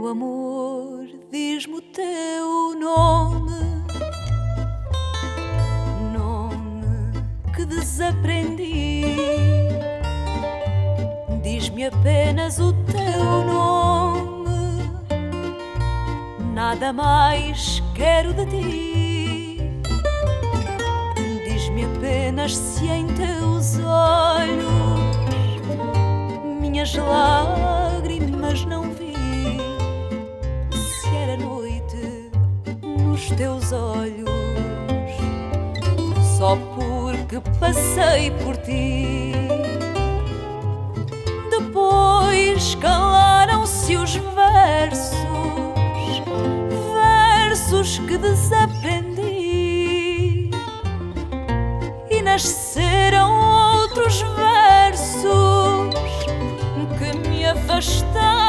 Meu amor, diz-me o teu nome, nome que desaprendi. Diz-me apenas o teu nome, nada mais quero de ti. Diz-me apenas se em teus olhos minhas lágrimas nos teus olhos, só porque passei por ti. Depois calaram-se os versos, versos que desaprendi e nasceram outros versos que me afastaram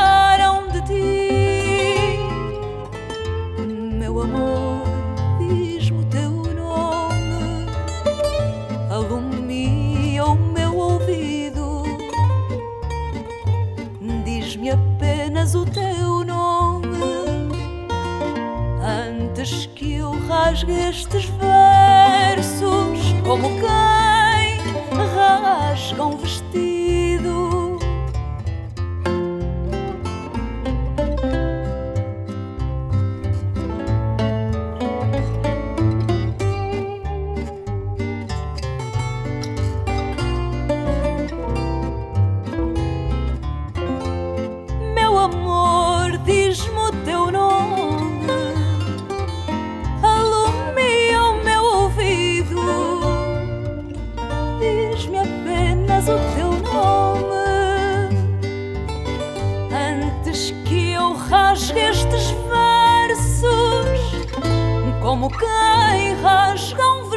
Diz-me apenas o teu nome. Antes que eu rasgue estes versos como quem diz-me o teu nome, alumia o meu ouvido. Diz-me apenas o teu nome, antes que eu rasgue estes versos, como quem rasga um